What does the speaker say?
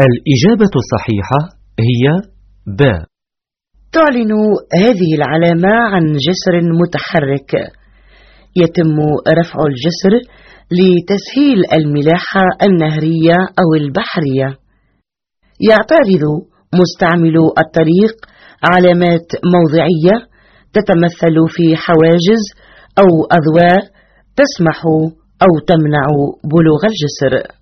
الإجابة الصحيحة هي ب. تعلن هذه العلامة عن جسر متحرك. يتم رفع الجسر لتسهيل الملاحة النهرية أو البحرية. يعترض مستعمل الطريق علامات موضعية تتمثل في حواجز أو أضواء تسمح أو تمنع بلوغ الجسر.